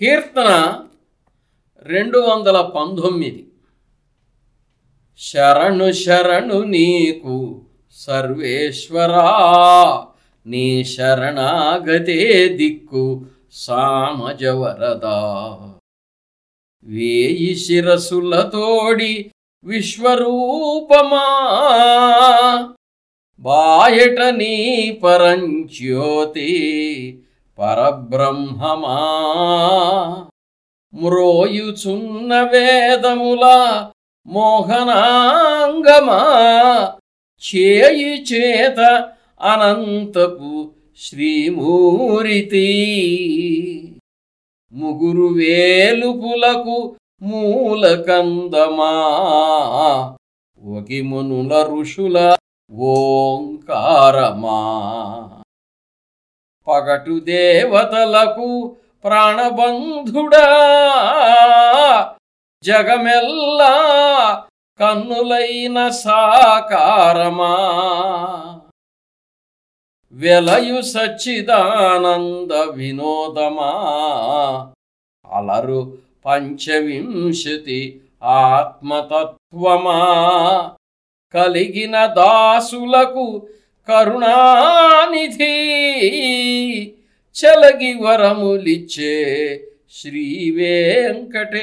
కీర్తన రెండు వందల పంతొమ్మిది. శరణు శరణు నీకు సర్వేశ్వరా నీ శరణాగతే దిక్కు సామజవరదా. వేయి శిరసులతోడి విశ్వరూపమా బాయట నీ పరంజ్యోతి పరబ్రహ్మమా? మ్రోయుచున్న వేదముల మోహనాంగమా? చేయి చేత అనంతపు శ్రీమూరితి. ముగురు వేలుపులకు మూలకందమా? ఒకిమునుల ఋషుల ఓంకారమా? పగటు దేవతలకు ప్రాణబంధుడా. జగమెల్లా కన్నులైన సాకారమా. వెలయు సచ్చిదానంద వినోదమా. అలరు పంచవింశతి ఆత్మతత్వమా. కలిగిన దాసులకు కరుణానిధి. చలగి వరములిచ్చే శ్రీ వెంకటేశుడా.